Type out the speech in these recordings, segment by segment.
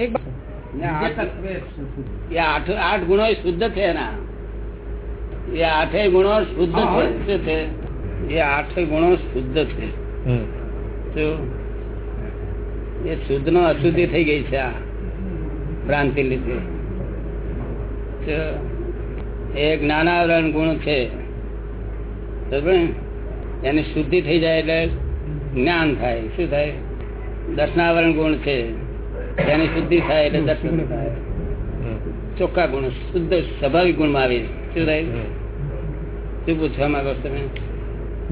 એક બા- ને આઠ એ આઠ આઠ ગુણો શુદ્ધ છે એના. એ આઠે ગુણો શુદ્ધ છે એ આઠે ગુણો શુદ્ધ છે. એ શુદ્ધ નો અશુદ્ધિ થઈ ગઈ છે આ ભ્રાંતિ લીધે. એક એ જ્ઞાનાવરણ ગુણ છે. એની શુદ્ધિ થઈ જાય એટલે જ્ઞાન થાય. શું થાય? દર્શનાવરણ ગુણ છે. તેની શુદ્ધિ થાય એટલે દર્શન થાય. ચોખ્ખા ગુણ શુદ્ધ સ્વાભાવિક ગુણમાં આવી શું થાય? શું પૂછવા માંગો તમે?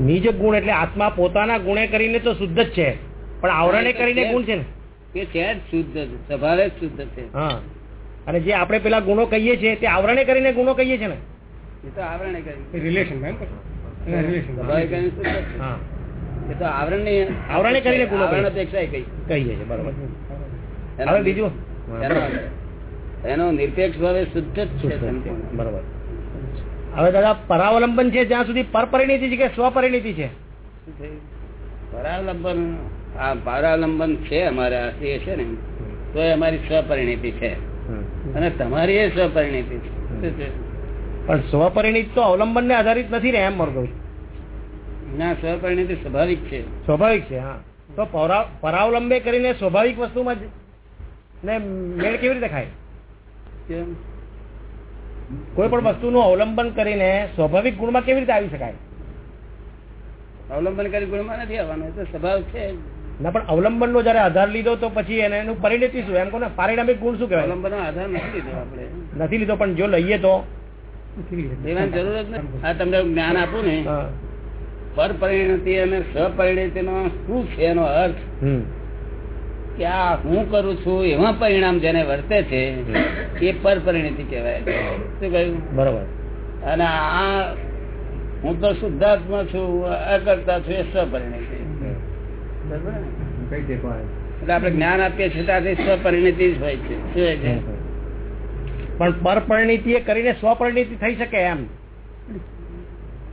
નિજ ગુણ એટલે આત્મા પોતાના ગુણે કરીને તો શુદ્ધ જ છે. પણ આવરણે કરીને ગુણ છે ને? એ છે જ શુદ્ધ સ્વભાવે જ શુદ્ધ છે. હા. અને જે આપણે પેલા ગુણો કહીએ છીએ તે આવરણે કરીને ગુણો કહીએ છીએ ને? એ તો આવરણે કરીને. રિલેશન સ્વભાવે કરીને શુદ્ધ હા. એ તો આવરણની આવરણે કરીને ગુનો આવરણ અપેક્ષા કઈ કહીએ. બરોબર. હવે બીજું? એનો- નિરપેક્ષ ભાવે શુદ્ધ જ છે છે. બરોબર. હવે દાદા પરાવલંબન છે જ્યાં સુધી પરપરિણીતિ છે કે સ્વપરિણીતિ છે? પરાવલંબન આ પરાવલંબન છે અમારે એ છે ને. તો એ અમારી સ્વપરિણીતિ છે. અને તમારી એ સ્વપરિણીતિ છે. પણ સ્વપરિણીત તો અવલંબન ને આધારિત નથી ને એમ મારું છું. ના સ્વપરિણિત સ્વાભાવિક છે. સ્વાભાવિક છે હા. તો પરાવલંબે કરીને સ્વાભાવિક વસ્તુમાં ને મેળ કેવી રીતે ખાય? કોઈ પણ વસ્તુનું અવલંબન કરીને સ્વાભાવિક ગુણમાં કેવી રીતે આવી શકાય? અવલંબન કરી ગુણમાં નથી આવવાનું એ તો સ્વભાવ છે ના પણ અવલંબન નો જયારે આધાર લીધો તો પછી એને એનું પરિણતિ શું? એમ કહો ને પારિણામિક ગુણ શું કહેવાય? અવલંબન આધાર નથી લીધો આપણે. નથી લીધો પણ જો લઈએ તો? જરૂર જ આ તમને જ્ઞાન આપું ને. પરપરિણતિ અને સ્વપરિણતિનો શું છે એનો અર્થ? કે આ હું કરું છું એમાં પરિણામ જેને વર્તે છે એ પરપરિણતિ કહેવાય. શું કહ્યું? બરોબર. અને આ હું તો શુદ્ધાત્મા છું અકર્તા છું એ સ્વપરિણતિ. એટલે આપણે જ્ઞાન આપીએ છીએ ત્યાંથી સ્વપરિણતિ જ હોય છે. શું હોય છે? પણ પરપરિણીતિ એ કરીને સ્વપરિણિતિ થઈ શકે એમ?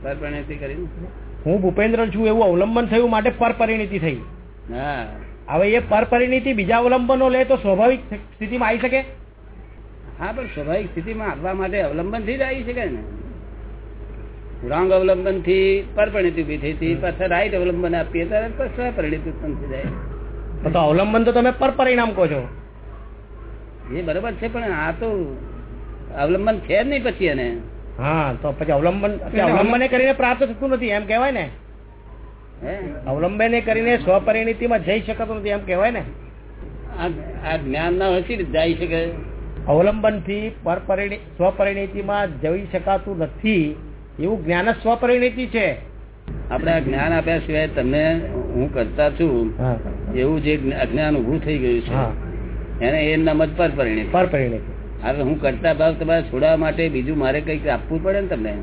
પરપરિણતિ કરીને? હું ભૂપેન્દ્ર છું એવું અવલંબન થયું માટે પરપરિણીતિ થઈ. હા. હવે એ પરપરિણીતિ બીજા અવલંબનો લે તો સ્વાભાવિક સ્થિતિમાં આવી શકે? હા પણ સ્વાભાવિક સ્થિતિમાં આવવા માટે અવલંબનથી જ આવી શકે ને. રોંગ અવલંબનથી પરપરિણીતિ ઊભી થઈ હતી પાછા રાઈટ અવલંબન આપીએ ત્યારે સ્વપરિણતિ ઉત્પન્ન થઈ જાય. તો અવલંબન તો તમે પરપરિણામ કહો છો. એ બરોબર છે પણ આ તો અવલંબન છે જ નહીં પછી એને. હા તો પછી અવલંબન અવલંબને કરીને પ્રાપ્ત થતું નથી એમ કહેવાય ને? અવલંબને કરીને સ્વપરિણીતિમાં જઈ શકતું નથી એમ કહેવાય ને. આ જ્ઞાન ના હોય જઈ શકે અવલંબનથી સ્વપરિણિતિમાં જઈ શકાતું નથી એવું જ્ઞાન જ સ્વપરિણીતિ છે. આપણે આ જ્ઞાન આપ્યા સિવાય તમને હું કરતા છું એવું જે અજ્ઞાન ઉભું થઈ ગયું છે એને એ નામ જ પરપરિણતિ. પરપરિણીતિ. હવે હું કરતા ભાવ તમારે છોડવા માટે બીજું મારે કંઈક આપવું પડે ને તમને?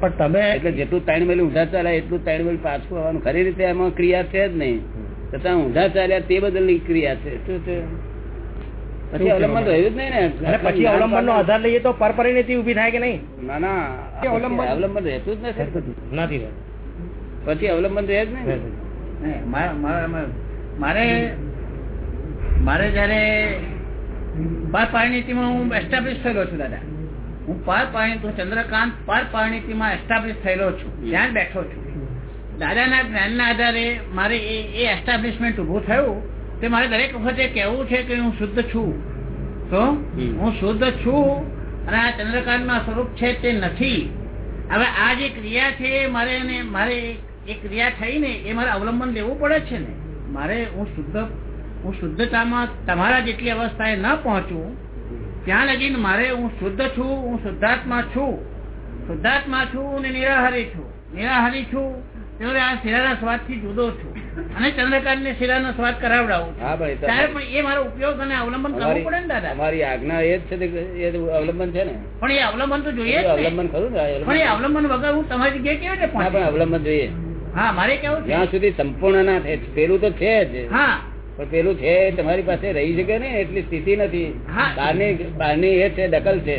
પણ તમે એટલે જેટલું ત્રણ મેલ ઊંધા ચાલ્યા એટલું ત્રણ મેલ પાછું આવવાનું. ખરી રીતે એમાં ક્રિયા છે જ નહીં. છતાં ઊંધા ચાલ્યા તે બદલની ક્રિયા છે. શું છે? પછી અવલંબન રહ્યું જ નહીં ને? પછી અવલંબન નો આધાર લઈએ તો પરપરિણીતિ ઊભી થાય કે નહીં? ના ના. અવલંબન- અવલંબન રહેતું જ નથી. નથી. પછી અવલંબન રહે જ નહીં મારે મારે જયારે પાર પારણીતિમાં હું એસ્ટાબ્લિશ થયેલો છું દાદા. હું પાર પારણી ચંદ્રકાંત પાર પારણીતિમાં એસ્ટાબ્લિશ થયેલો છું. ત્યાં બેઠો છું. દાદાના જ્ઞાનના આધારે મારે એ એસ્ટાબ્લિશમેન્ટ ઉભું થયું. તે મારે દરેક વખતે કહેવું છે કે હું શુદ્ધ છું. તો હું શુદ્ધ છું અને આ ચંદ્રકાંતમાં સ્વરૂપ છે તે નથી. હવે આ જે ક્રિયા છે મારે મારે એ ક્રિયા થઈ ને એ મારે અવલંબન લેવું પડે છે ને? મારે હું શુદ્ધ હું શુદ્ધતામાં તમારા જેટલી અવસ્થાએ ન પહોંચું ત્યાં લગીને મારે હું શુદ્ધ છું હું શુદ્ધાત્મા છું. શુદ્ધાત્મા છું અને નિરાહારી છું. નિરાહારી છું આ શિરાના સ્વાદથી જુદો છું. અને ચંદ્રકાંત ને શિરાનો સ્વાદ કરાવડાવું છું. હા ભાઈ ત્યારે પણ એ મારો ઉપયોગ અને અવલંબન કરવું પડે ને દાદા. અમારી આજ્ઞા એ જ છે એ અવલંબન છે ને? પણ એ અવલંબન તો જોઈએ અવલંબન ખરું પણ એ અવલંબન. વગર હું તમારી જગ્યાએ કેવી રીતે પણ અવલંબન જોઈએ. હા મારે કેવું છે? જ્યાં સુધી સંપૂર્ણ ના થાય પેલું તો છે જ. હા. પણ પેલું છે તમારી પાસે રહી શકે ને એટલી સ્થિતિ નથી. બહારની બહારની એ છે દખલ છે.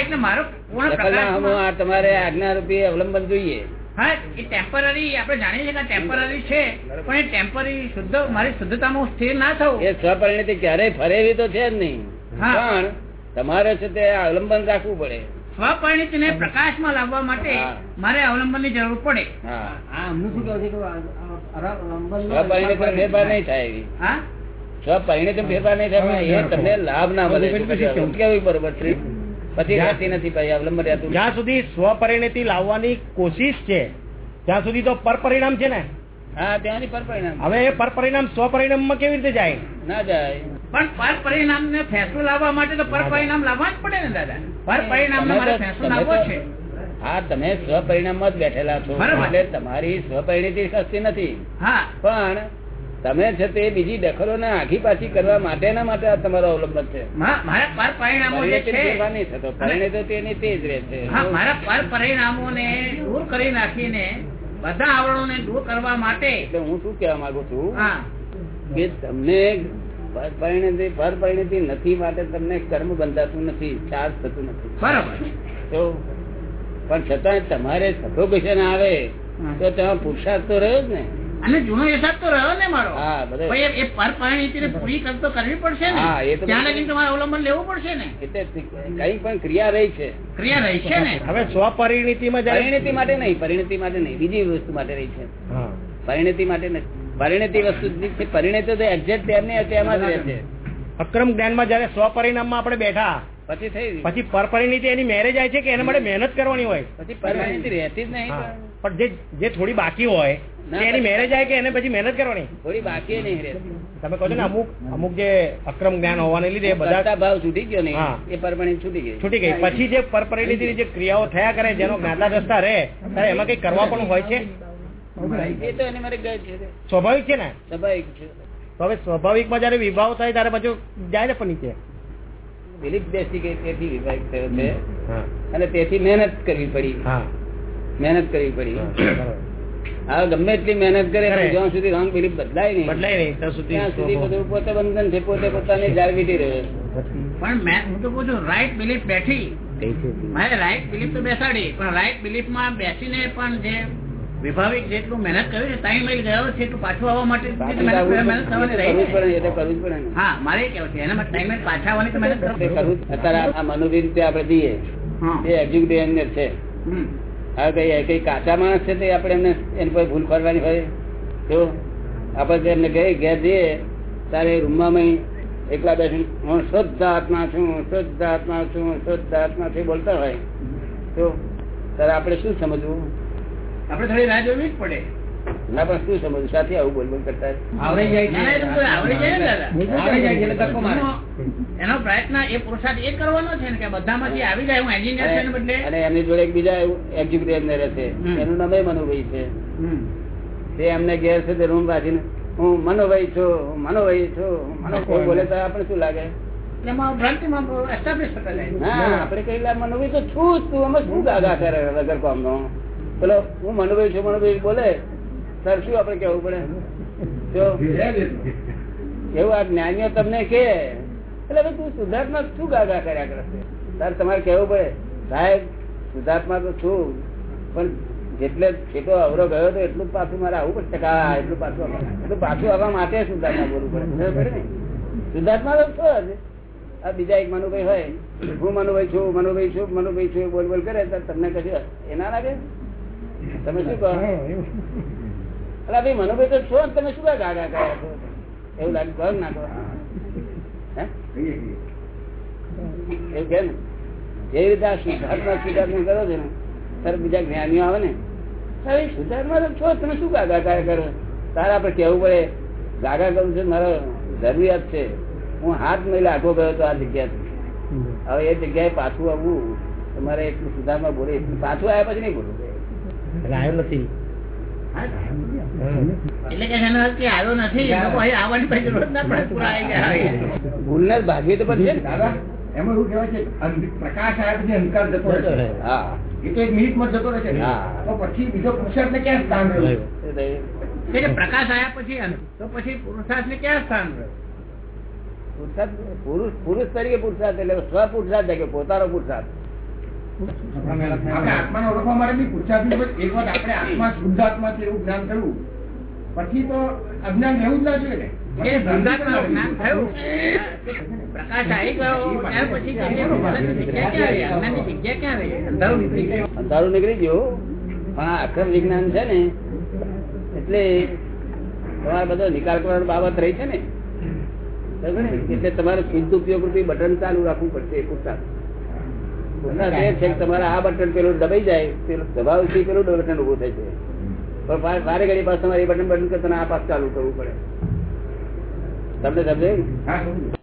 એટલે મારો પૂર્ણ દખલ ના પ્રકાશમાં- આ તમારે આજ્ઞા રૂપી અવલંબન જોઈએ. હા એ ટેમ્પરરી આપણે જાણીએ છીએ કે ટેમ્પરરી છે પણ એ ટેમ્પરરી શુદ્ધ મારી શુદ્ધતામાં સ્થિર ના થવું એ સ્વપરિણતિ ક્યારેય ફરેવી તો છે જ નહીં. પણ તમારે છે તે અવલંબન રાખવું પડે. સ્વપરિણિતિને પ્રકાશમાં લાવવા માટે. મારે અવલંબનની જરૂર પડે. સ્વપરિણતિ ફેરફાર નહીં થાય એવી. હા? ફેરફાર નહીં થાય એ તમને લાભ ના મળે. કેવું? કેવું બરોબર છે પછી રહેતી નથી ભાઈ અવલંબન રહેતું જ્યાં સુધી સ્વપરિણતિ લાવવાની કોશિશ છે ત્યાં સુધી તો પરપરિણામ છે ને? હા ત્યાંની પર પરિણામ હવે એ પરપરિણામ સ્વપરિણામમાં કેવી રીતે જાય? ના જાય. પણ પર પરિણામ ને ફેંસલો લાવવા માટે તો પર પરિણામ લાવવા જ પડે ને દાદા. પર પરિણામ ને તો- ફેસલો લાવવો છે. હા તમે સ્વપરિણામમાં જ બેઠેલા છો. એટલે તમારી સ્વપરિણતિ ખસતી નથી. પણ તમે છે તે બીજી દખલો ને આખી પાછી કરવા માટેના માટે આ તમારો અવલંબન છે. મારા પર પરિણામો જે છે. થતો. પરિણતિ તેની તે જ રહે છે. હા મારા પર પરિણામોને દૂર કરી નાખીને બધા આવરણોને દૂર કરવા માટે હું શું કેવા માંગુ છું હા. કે તમને પરિણતિ પર નથી માટે તમને કર્મ બંધાતું નથી ચાર્જ થતું નથી. બરોબર. તો પણ છતાં તમારે સફોકેશન આવે તો તેમાં પુરુષાર્થ તો રહ્યો જ ને. અને જૂનો હિસાબ તો રહ્યો ને મારો. હા, બધા. એ- એ પૂરી કરતો કરવી પડશે ને. હા, એ તો ત્યાં લગી તમારે અવલંબન લેવું પડશે ને. એટલે કઈ પણ ક્રિયા રહી છે. ક્રિયા રહી છે ને. હવે સ્વપરિણીતિમાં માં પરિણતિ માટે નહીં પરિણતિ માટે નહીં. બીજી વસ્તુ માટે રહી છે. પરિણતિ માટે નથી. પરિણતિ વસ્તુ છે પરિણતિ તો એક્ઝેક્ટ તેમની તેમાં જ રહે છે અક્રમ જ્ઞાનમાં જયારે સ્વપરિણામમાં આપણે બેઠા પછી થઈ પછી પરપરિણીતિ એની મેરેજ આવે છે કે એના માટે મહેનત કરવાની હોય? પછી પરિણતિ રહેતી જ નહીં. પણ. જે જે થોડી બાકી હોય એની મેરેજ આવે કે એને પછી મહેનત કરવાની? થોડી બાકી નહીં રહેતી. તમે કહો છો ને અમુક અમુક જે અક્રમ જ્ઞાન હોવાને લીધે બધા ભાવ છૂટી ગયો નહીં એ પરપરિણતિ છૂટી ગઈ. છૂટી ગઈ. પછી જે પરપરિણીતિની જે ક્રિયાઓ થયા કરે જેનો જ્ઞાતા રસ્તા રહે ત્યારે એમાં કઈ કરવા પણ હોય છે? સ્વાભાવિક છે ને? સ્વાભાવિક છે. હવે સ્વાભાવિકમાં જયારે વિભાવ થાય ત્યારે પાછું જાય ને પણ નીચે. દિલીપ બેસી ગઈ તેથી વિભાગ થયો છે. અને તેથી મહેનત કરવી પડી. મહેનત કરવી પડી. હા ગમે એટલી મહેનત કરે. જ્યાં સુધી રોંગ બિલીફ બદલાય નહીં બદલાય નહીં ત્યાં સુધી ત્યાં સુધી બધું પોતે બંધન છે પોતે પોતાની જાળવી રહે પણ મેં હું તો પૂછું રાઈટ બિલીફ બેઠી. મારે રાઈટ બિલીફ તો બેસાડી પણ રાઈટ બિલીફમાં બેસીને પણ જે વિભાવિક જેટલું મહેનત કર્યું છે ટાઈમ માઇલ ગયો છે એટલું પાછું આવવા માટે મહેનત આવવું રહી કરવું જ પડે ને. એ તો કરવું જ પડે હા મારે એ છે એના માટે પાછા આવવાની મહેનત કરવું અત્યારે આ મનોવી રીતે આપણે જઈએ એ એક્ઝિક્યુટિવ એન્જિનિયર છે. હવે કઈ કઈ કાચા માણસ છે તે આપણે એમને એની પર ભૂલ કરવાની હોય? તો આપણે એમને ગઈ ઘેર જઈએ તારે રૂમમાં એકલા બેસીને હું શુદ્ધ આત્મા છું શુદ્ધ આત્મા છું શુદ્ધ આત્મા છું બોલતા હોય. તો તારે આપણે શું સમજવું? આપણે થોડી રાહ જોવી જ પડે. ના પણ શું સમજ? સાથે આવું બોલ બોલ કરતા આવડી જાય. એનો- પ્રયત્ન એ પુરુષાર્થ એ કરવાનો છે ને કે બધામાંથી આવી જાય હું એન્જિનિયર છે બદલે. અને એમની જોડે એક બીજા એક્ઝિક્યુટિવ એમને રહેશે. એનું નામ મનુભાઈ છે. તે એમને ઘેર છે તે રૂમ રાખીને હું મનોભાઈ છું હું મનોભાઈ છું હું કોઈ બોલે તો આપણે શું લાગે? એટલે એમાં ભ્રાંતિમાં એસ્ટાબ્લિશ થતા જાય. ના આપણે કઈ મનોભાઈ તો છું જ તું અમે શું ગાગા કરે વગર કામનો? પેલો, હું મનુભાઈ છું, મનુભાઈ બોલે સર શું આપડે કેવું પડે? એવું આ જ્ઞાનીઓ તમને કે, એટલે તું સુધાર્થમાં શું ગાગા કર્યા કરશે? સર તમારે કેવું પડે, સાહેબ સુધાર્થમાં તો છું, પણ જેટલે છેટો અવરો ગયો તો એટલું પાછું મારે આવું પડશે. ટકા એટલું પાછું એટલું પાછું આવવા માટે સુધાર્થમાં બોલવું પડે. સુધાર્થમાં તો છો આ બીજા એક મનુભાઈ હોય. હું મનુભાઈ છું મનુભાઈ છું મનુભાઈ છું, બોલ બોલ કરે, તો તમને કશું એ ના લાગે? તમે શું કહો? અલા ભાઈ મનોભાઈ તો છો તમે શું ગાગા કર્યા છો? એવું લાગે કહો ના કહો હે? એવું કે ને? રીતે આ સુધાર શુદ્ધાત્મા કરો છો ને ત્યારે બીજા જ્ઞાનીઓ આવે ને હવે શુદ્ધાત્મા તો છો તમે શું ગાગા કાર્ય કરો? તારે આપણે કેવું પડે ગાગા કરું છે મારો જરૂરિયાત છે. હું હાથ મહિલા આગો ગયો તો આ જગ્યાથી હવે એ જગ્યાએ પાછું આવવું તમારે એટલું સુધારમાં બોલે એટલું પાછું આવ્યા પછી નહીં એટલે આવ્યો નથી. એટલે કે એનો અર્થ આવ્યો નથી. આવવાની પછી જરૂર ના પડે પૂરા આવી ગયા. ભૂલને જ ભાગવી તો પડશે દાદા એમાં એવું કહેવાય છે પ્રકાશ આવ્યા પછી અંધકાર જતો રહે હા. એ તો એક મિનિટમાં જતો રહે છે. તો પછી બીજો પુરુષાર્થને ક્યાં સ્થાન રહ્યું? પ્રકાશ આવ્યા પછી તો પછી પુરુષાર્થ ને ક્યાં સ્થાન રહ્યું? પુરુષ પુરુષ તરીકે પુરુષાર્થ એટલે સ્વ પુરુષાર્થ પોતાનો પુરુષાર્થ. આપણે આત્માને ઓળખવા માટે બી પુરુષાર્થ એક વાર આપણે આત્મા શુદ્ધ આત્મા છે એવું જ્ઞાન થયું. પછી તો અજ્ઞાન રહેવું જ ના જોઈએ ને. એ શુદ્ધાત્માનું જ્ઞાન થયું. પ્રકાશ આવી ગયો ત્યાર પછી જગ્યા ક્યાં રહી? અજ્ઞાનની જગ્યા ક્યાં રહી? અંધારું નીકળી ગયું. પણ આ અક્ષર વિજ્ઞાન છે ને એટલે તમારે બધો નિકાલ કરવાની બાબત રહી છે ને. એટલે તમારે શુદ્ધ ઉપયોગ રૂપી બટન ચાલુ રાખવું પડશે એ કે તમારે આ બટન પેલું દબાઈ જાય, પેલું દબાવથી પેલું બટન ઉભું થાય છે. પણ મારે ઘડી પાસે તમારે એ બટન બટન કરતા આ પાસ ચાલુ કરવું પડે. તમને સમજાયું?